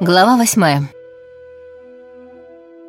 Глава восьмая.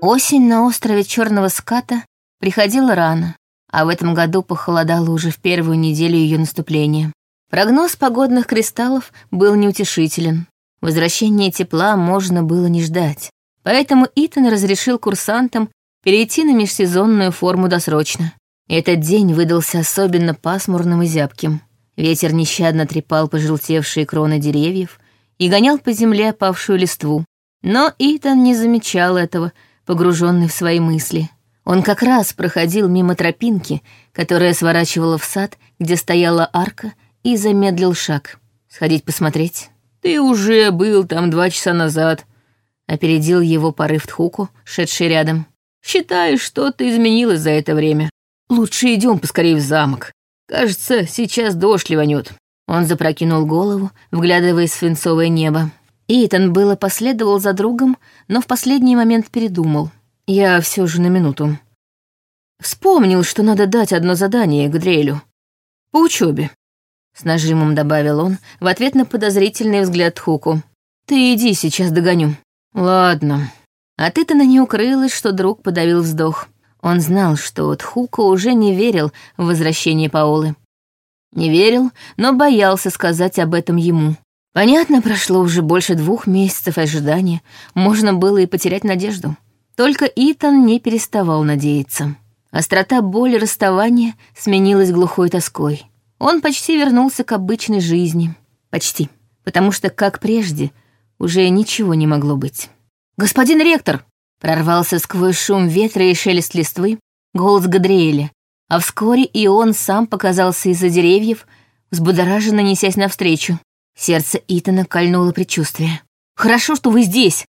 Осень на острове Черного Ската приходила рано, а в этом году похолодало уже в первую неделю ее наступления. Прогноз погодных кристаллов был неутешителен. Возвращение тепла можно было не ждать, поэтому Итан разрешил курсантам перейти на межсезонную форму досрочно. Этот день выдался особенно пасмурным и зябким. Ветер нещадно трепал пожелтевшие кроны деревьев и гонял по земле опавшую листву. Но Итан не замечал этого, погруженный в свои мысли. Он как раз проходил мимо тропинки, которая сворачивала в сад, где стояла арка, и замедлил шаг. Сходить посмотреть? «Ты уже был там два часа назад», — опередил его порыв Тхуку, шедший рядом. «Считаю, что-то изменилось за это время. Лучше идем поскорее в замок. Кажется, сейчас дождь ливанет». Он запрокинул голову, вглядываясь в свинцовое небо. Итан было последовал за другом, но в последний момент передумал. Я все же на минуту. Вспомнил, что надо дать одно задание Гдрелю. По учебе. С нажимом добавил он в ответ на подозрительный взгляд Хуку. «Ты иди, сейчас догоню». «Ладно». От Итана не укрылось, что друг подавил вздох. Он знал, что Тхука уже не верил в возвращение Паолы. Не верил, но боялся сказать об этом ему. Понятно, прошло уже больше двух месяцев ожидания, можно было и потерять надежду. Только Итан не переставал надеяться. Острота боли расставания сменилась глухой тоской. Он почти вернулся к обычной жизни. Почти. Потому что, как прежде, уже ничего не могло быть. «Господин ректор!» Прорвался сквозь шум ветра и шелест листвы голос Гадриэля, а вскоре и он сам показался из-за деревьев, взбудораженно несясь навстречу. Сердце Итана кольнуло предчувствие. «Хорошо, что вы здесь!»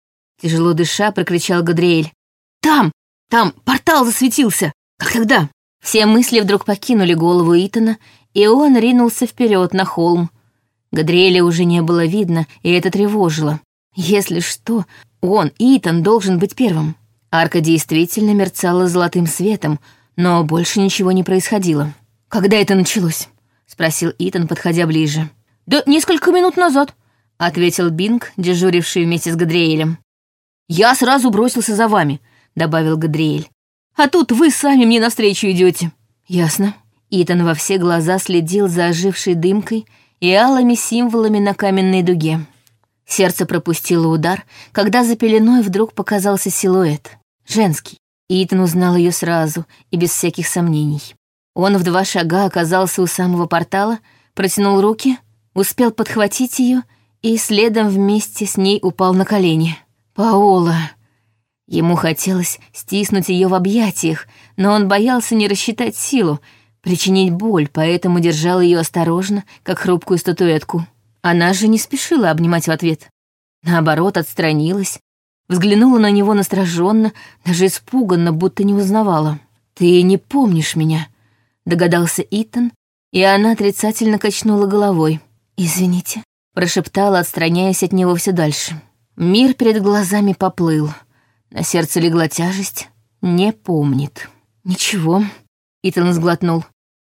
Тяжело дыша, прокричал Гадриэль. «Там! Там! Портал засветился! Как тогда?» Все мысли вдруг покинули голову Итана, и он ринулся вперед на холм. Гадриэля уже не было видно, и это тревожило. Если что, он, Итан, должен быть первым. Арка действительно мерцала золотым светом, но больше ничего не происходило. «Когда это началось?» — спросил Итан, подходя ближе. «Да несколько минут назад», — ответил Бинг, дежуривший вместе с Гадриэлем. «Я сразу бросился за вами», — добавил Гадриэль. «А тут вы сами мне навстречу идете. «Ясно». Итан во все глаза следил за ожившей дымкой и алыми символами на каменной дуге. Сердце пропустило удар, когда за пеленой вдруг показался силуэт. Женский. Итан узнал ее сразу и без всяких сомнений. Он в два шага оказался у самого портала, протянул руки, успел подхватить ее и следом вместе с ней упал на колени. Паола. Ему хотелось стиснуть ее в объятиях, но он боялся не рассчитать силу, причинить боль, поэтому держал ее осторожно, как хрупкую статуэтку. Она же не спешила обнимать в ответ. Наоборот, отстранилась, Взглянула на него настороженно, даже испуганно, будто не узнавала. «Ты не помнишь меня», — догадался Итан, и она отрицательно качнула головой. «Извините», — прошептала, отстраняясь от него все дальше. Мир перед глазами поплыл. На сердце легла тяжесть. Не помнит. «Ничего», — Итан сглотнул.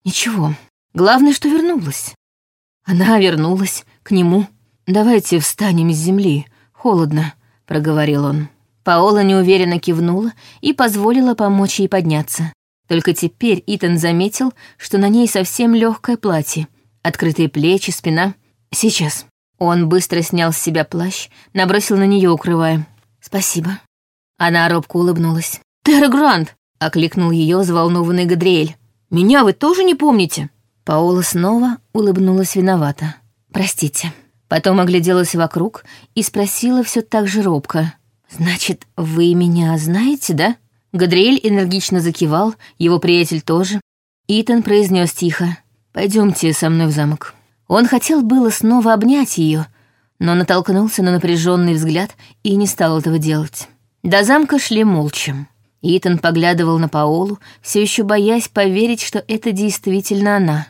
«Ничего. Главное, что вернулась». Она вернулась к нему. «Давайте встанем с земли. Холодно», проговорил он. Паола неуверенно кивнула и позволила помочь ей подняться. Только теперь Итан заметил, что на ней совсем легкое платье, открытые плечи, спина. Сейчас. Он быстро снял с себя плащ, набросил на нее, укрывая. «Спасибо». Она робко улыбнулась. «Терра Грант!» — окликнул ее взволнованный Гадриэль. «Меня вы тоже не помните?» Паола снова улыбнулась виновата. «Простите». Потом огляделась вокруг и спросила все так же робко. «Значит, вы меня знаете, да?» Гадриэль энергично закивал, его приятель тоже. Итан произнес тихо. Пойдемте со мной в замок». Он хотел было снова обнять ее, но натолкнулся на напряженный взгляд и не стал этого делать. До замка шли молча. Итан поглядывал на Паолу, все еще боясь поверить, что это действительно она.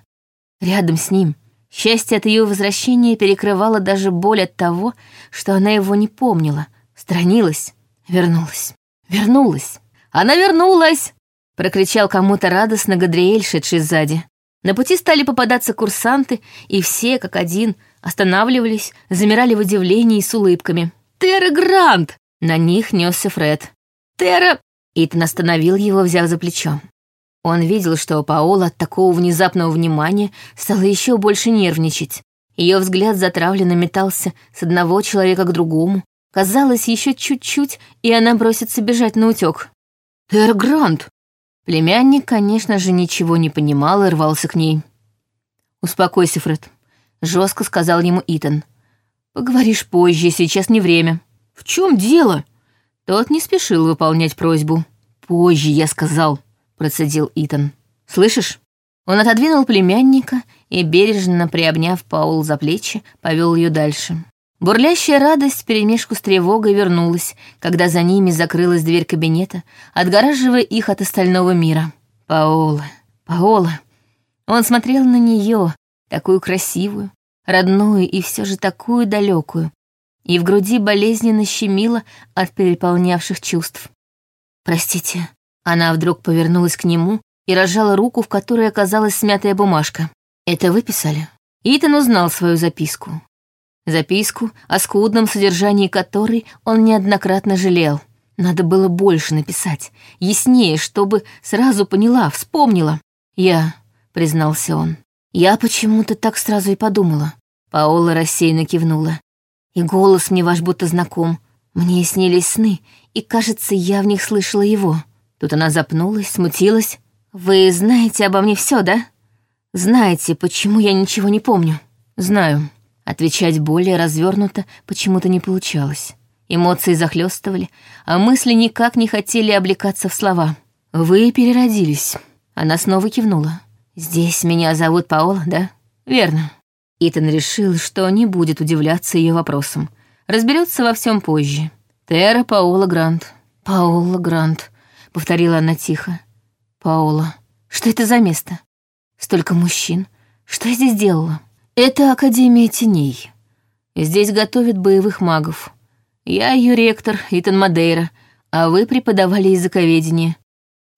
Рядом с ним, Счастье от ее возвращения перекрывало даже боль от того, что она его не помнила, странилась, вернулась. Вернулась! Она вернулась! Прокричал кому-то радостно Гадриэль, шедший сзади. На пути стали попадаться курсанты, и все, как один, останавливались, замирали в удивлении с улыбками. Терра Грант!» На них несся Фред. «Терра...» Итан остановил его, взяв за плечо. Он видел, что Паола от такого внезапного внимания стала еще больше нервничать. Ее взгляд затравленно метался с одного человека к другому. Казалось, еще чуть-чуть, и она бросится бежать на утек. «Терра Грант!» Племянник, конечно же, ничего не понимал и рвался к ней. «Успокойся, Фред», — жестко сказал ему Итан. «Поговоришь позже, сейчас не время». «В чем дело?» Тот не спешил выполнять просьбу. «Позже, я сказал», — процедил Итан. «Слышишь?» Он отодвинул племянника и, бережно приобняв Паул за плечи, повел ее дальше. Бурлящая радость вперемешку с тревогой вернулась, когда за ними закрылась дверь кабинета, отгораживая их от остального мира. Паола, Паола. Он смотрел на нее, такую красивую, родную и все же такую далекую, и в груди болезненно щемило от переполнявших чувств. «Простите». Она вдруг повернулась к нему и разжала руку, в которой оказалась смятая бумажка. «Это вы писали?» Итан узнал свою записку. Записку, о скудном содержании которой он неоднократно жалел. Надо было больше написать, яснее, чтобы сразу поняла, вспомнила. «Я», — признался он, — «я почему-то так сразу и подумала». Паола рассеянно кивнула. «И голос мне ваш будто знаком. Мне снились сны, и, кажется, я в них слышала его». Тут она запнулась, смутилась. «Вы знаете обо мне все, да? Знаете, почему я ничего не помню?» «Знаю», Отвечать более развернуто почему-то не получалось. Эмоции захлестывали, а мысли никак не хотели облекаться в слова. «Вы переродились». Она снова кивнула. «Здесь меня зовут Паола, да?» «Верно». Итан решил, что не будет удивляться ее вопросам. Разберется во всем позже. «Терра Паола Грант». «Паола Грант», — повторила она тихо. «Паола. Что это за место? Столько мужчин. Что я здесь делала?» Это Академия теней. Здесь готовят боевых магов. Я ее ректор, Итан Мадейра, а вы преподавали языковедение.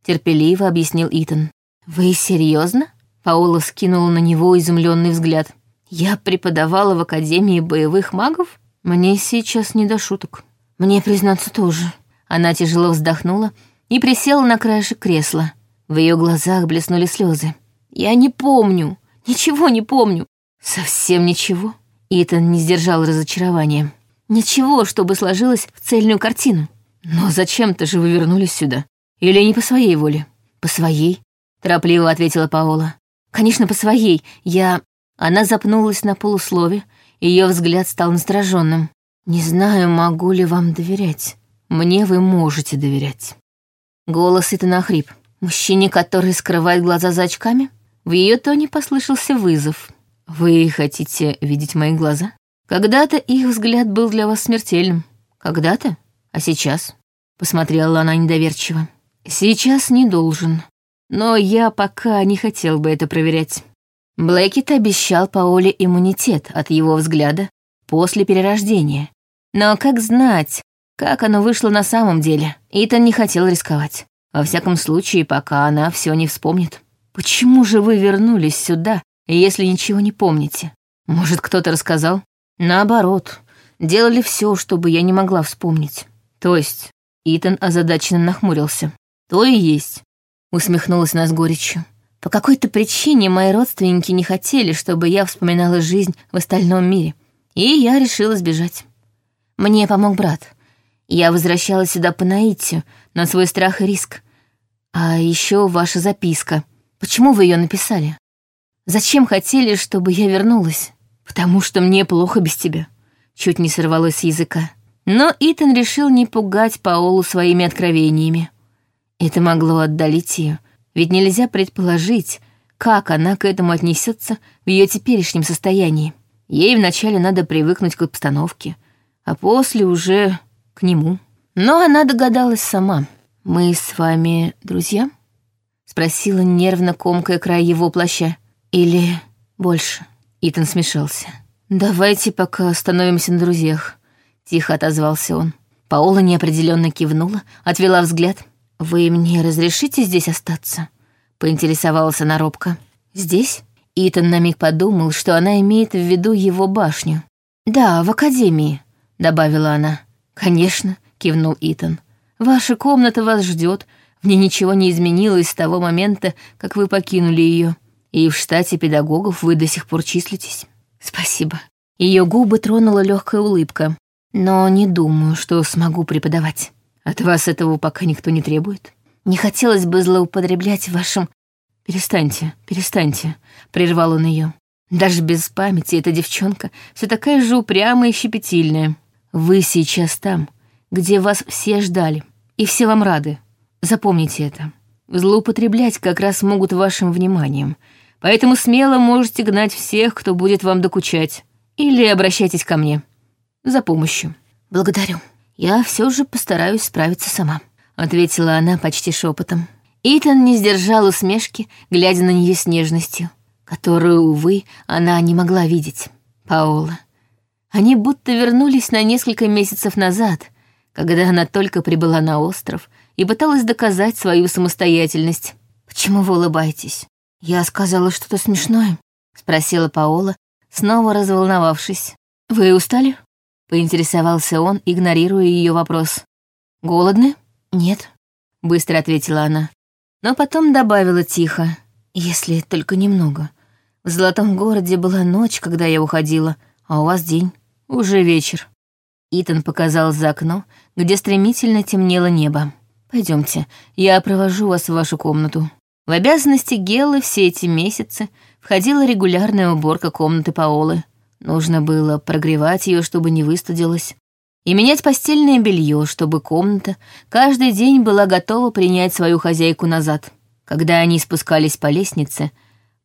Терпеливо объяснил Итан. Вы серьезно? Паула скинула на него изумленный взгляд. Я преподавала в Академии боевых магов? Мне сейчас не до шуток. Мне, признаться, тоже. Она тяжело вздохнула и присела на краешек кресла. В ее глазах блеснули слезы. Я не помню, ничего не помню. Совсем ничего. Итан не сдержал разочарования. Ничего, чтобы сложилось в цельную картину. Но зачем-то же вы вернулись сюда? Или не по своей воле? По своей, торопливо ответила Паола. Конечно, по своей. Я... Она запнулась на полуслове, ее взгляд стал настороженным. Не знаю, могу ли вам доверять. Мне вы можете доверять. Голос Итана охрип. Мужчине, который скрывает глаза за очками? В ее тоне послышался вызов. «Вы хотите видеть мои глаза? Когда-то их взгляд был для вас смертельным. Когда-то? А сейчас?» Посмотрела она недоверчиво. «Сейчас не должен. Но я пока не хотел бы это проверять». Блэкет обещал Паоле иммунитет от его взгляда после перерождения. Но как знать, как оно вышло на самом деле? Итан не хотел рисковать. Во всяком случае, пока она все не вспомнит. «Почему же вы вернулись сюда, если ничего не помните. Может, кто-то рассказал? Наоборот, делали все, чтобы я не могла вспомнить. То есть, Итан озадаченно нахмурился. То и есть. Усмехнулась она с горечью. По какой-то причине мои родственники не хотели, чтобы я вспоминала жизнь в остальном мире. И я решила сбежать. Мне помог брат. Я возвращалась сюда по наитию, на свой страх и риск. А еще ваша записка. Почему вы ее написали? Зачем хотели, чтобы я вернулась? Потому что мне плохо без тебя. Чуть не сорвалось с языка. Но Итан решил не пугать Паолу своими откровениями. Это могло отдалить ее, ведь нельзя предположить, как она к этому отнесется в ее теперешнем состоянии. Ей вначале надо привыкнуть к обстановке, а после уже к нему. Но она догадалась сама. «Мы с вами друзья?» — спросила нервно комкая край его плаща. Или больше. Итан смешался. «Давайте пока остановимся на друзьях», — тихо отозвался он. Паола неопределенно кивнула, отвела взгляд. «Вы мне разрешите здесь остаться?» — поинтересовалась она робко. «Здесь?» Итан на миг подумал, что она имеет в виду его башню. «Да, в академии», — добавила она. «Конечно», — кивнул Итан. «Ваша комната вас ждет. В ней ничего не изменилось с того момента, как вы покинули ее. И в штате педагогов вы до сих пор числитесь. Спасибо». Ее губы тронула легкая улыбка. «Но не думаю, что смогу преподавать. От вас этого пока никто не требует. Не хотелось бы злоупотреблять вашим...» «Перестаньте, перестаньте», — прервал он ее. «Даже без памяти эта девчонка все такая же упрямая и щепетильная. Вы сейчас там, где вас все ждали, и все вам рады. Запомните это. Злоупотреблять как раз могут вашим вниманием, поэтому смело можете гнать всех, кто будет вам докучать. Или обращайтесь ко мне. За помощью. Благодарю. Я все же постараюсь справиться сама, ответила она почти шепотом. Итан не сдержал усмешки, глядя на нее с нежностью, которую, увы, она не могла видеть. Паола. Они будто вернулись на несколько месяцев назад, когда она только прибыла на остров и пыталась доказать свою самостоятельность. «Почему вы улыбаетесь? Я сказала что-то смешное?» — спросила Паола, снова разволновавшись. «Вы устали?» — поинтересовался он, игнорируя ее вопрос. «Голодны?» «Нет», — быстро ответила она. Но потом добавила тихо, «если только немного. В Золотом городе была ночь, когда я уходила, а у вас день». Уже вечер. Итан показал за окно, где стремительно темнело небо. Пойдемте, я провожу вас в вашу комнату. В обязанности Геллы все эти месяцы входила регулярная уборка комнаты Паолы. Нужно было прогревать ее, чтобы не выстудилась, и менять постельное белье, чтобы комната каждый день была готова принять свою хозяйку назад. Когда они спускались по лестнице,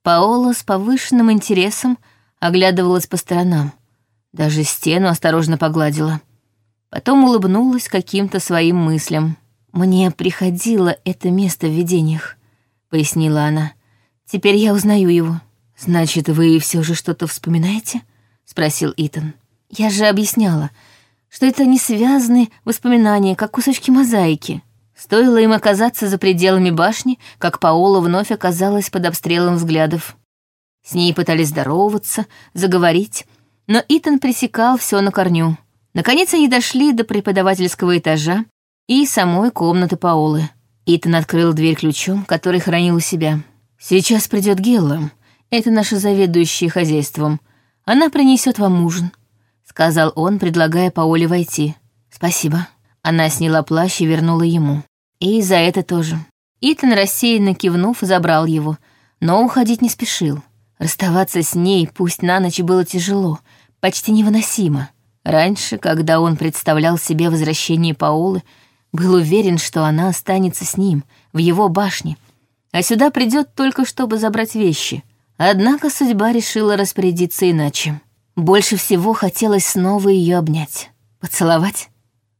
Паола с повышенным интересом оглядывалась по сторонам. Даже стену осторожно погладила. Потом улыбнулась каким-то своим мыслям. «Мне приходило это место в видениях», — пояснила она. «Теперь я узнаю его». «Значит, вы все же что-то вспоминаете?» — спросил Итан. «Я же объясняла, что это не связанные воспоминания, как кусочки мозаики». Стоило им оказаться за пределами башни, как Паола вновь оказалась под обстрелом взглядов. С ней пытались здороваться, заговорить, но Итан пресекал все на корню. Наконец они дошли до преподавательского этажа и самой комнаты Паолы. Итан открыл дверь ключом, который хранил у себя. «Сейчас придет Гелла. Это наша заведующая хозяйством. Она принесет вам ужин», — сказал он, предлагая Паоле войти. «Спасибо». Она сняла плащ и вернула ему. И за это тоже. Итан, рассеянно кивнув, забрал его, но уходить не спешил. Расставаться с ней, пусть на ночь, было тяжело, почти невыносимо. Раньше, когда он представлял себе возвращение Паолы, был уверен, что она останется с ним, в его башне, а сюда придет только чтобы забрать вещи. Однако судьба решила распорядиться иначе. Больше всего хотелось снова ее обнять. Поцеловать?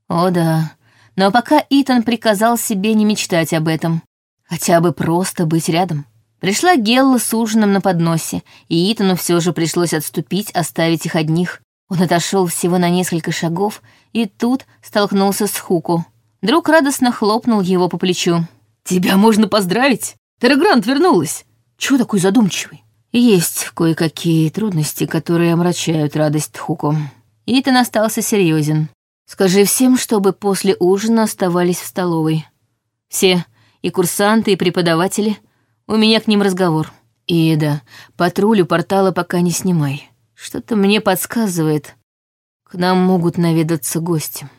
О да. Но пока Итан приказал себе не мечтать об этом. Хотя бы просто быть рядом. Пришла Гелла с ужином на подносе, и Итану все же пришлось отступить, оставить их одних. Он отошел всего на несколько шагов, и тут столкнулся с Хуку. Друг радостно хлопнул его по плечу. «Тебя можно поздравить! Террагрант вернулась! Чего такой задумчивый?» Есть кое-какие трудности, которые омрачают радость Хуку. Итан остался серьезен. «Скажи всем, чтобы после ужина оставались в столовой. Все, и курсанты, и преподаватели, у меня к ним разговор. И да, патрулю портала пока не снимай. Что-то мне подсказывает, к нам могут наведаться гости.